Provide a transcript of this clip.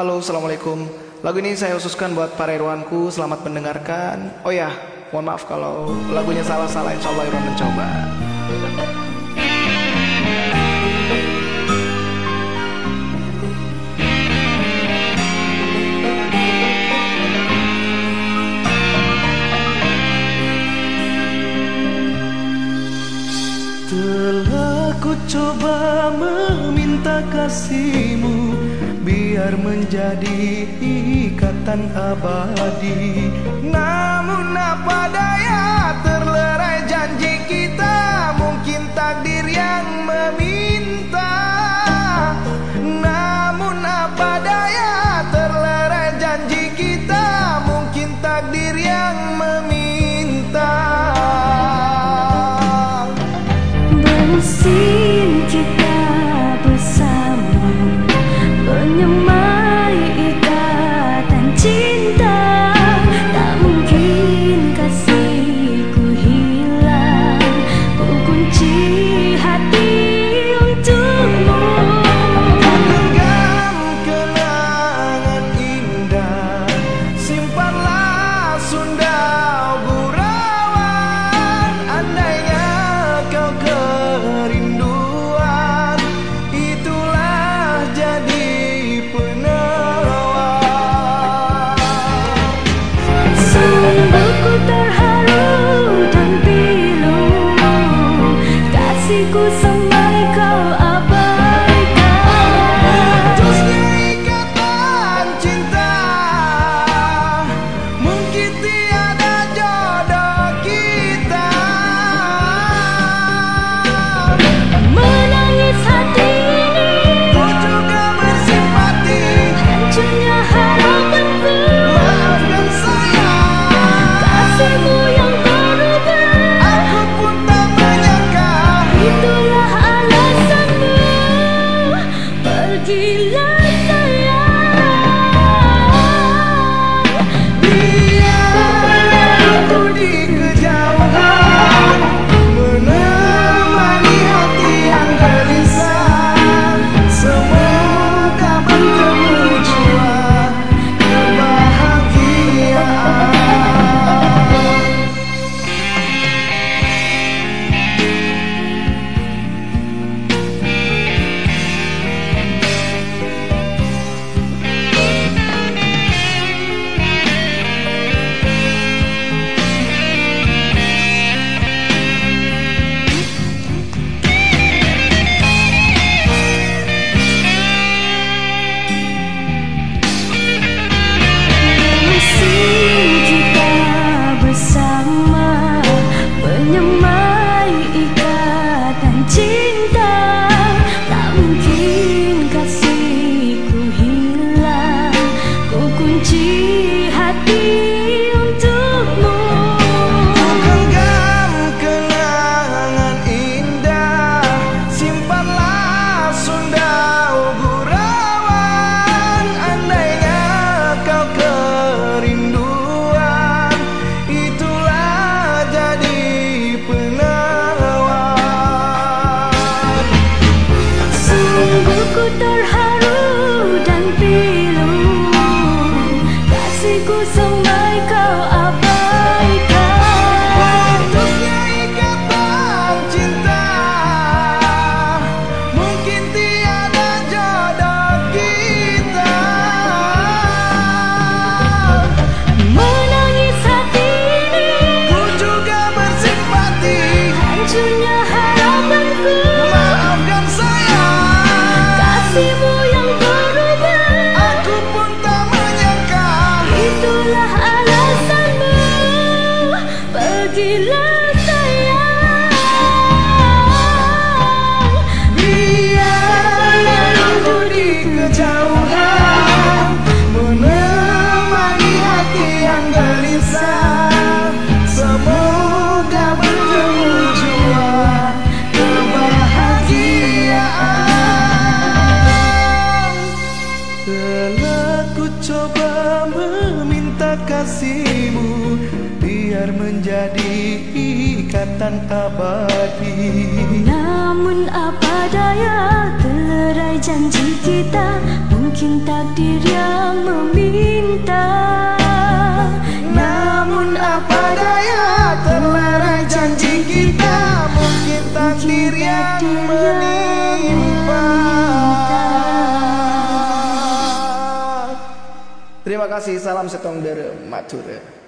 Halo, Assalamualaikum. Lagu ini saya khususkan buat para irwanku, selamat mendengarkan. Oh ya, mohon maaf kalau lagunya salah-salah, insya Allah Irwan mencoba. Telah ku coba meminta kasihmu biar menjadi ikatan abadi. Namun apa daya 是故事 itulah biar menjadi ikatan abadi. Namun apa daya terai janji kita? Mungkin takdir yang meminta. Namun apa daya terai janji kita? Mungkin takdir yang meminta. Terima kasih, salam setong dari Matura.